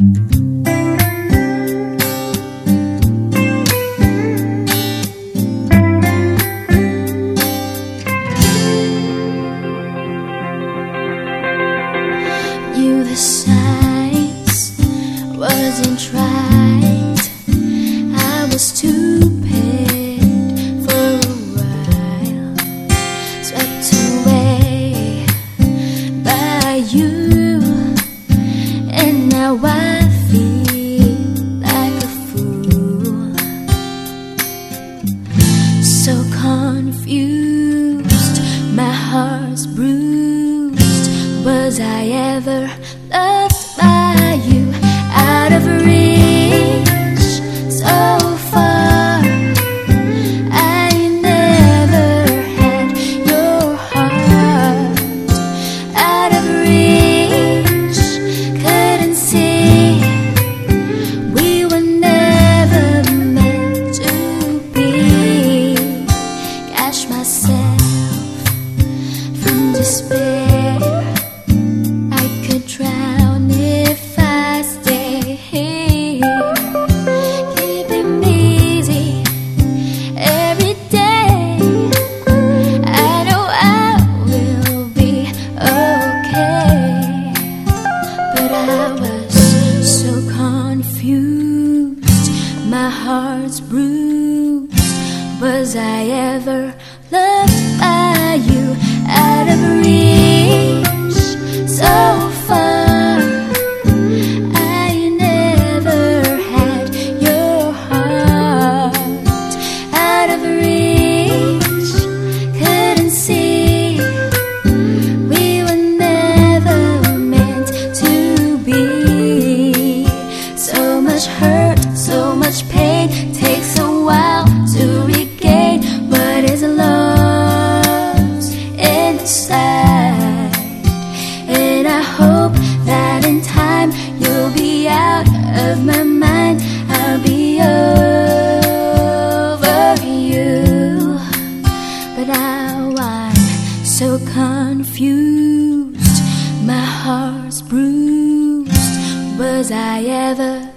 You the signs wasn't right. I was stupid for a while, swept away by you, heart's bruised. Was I ever loved My heart's bruised. Was I ever loved I hope that in time you'll be out of my mind. I'll be over you. But now I'm so confused. My heart's bruised. Was I ever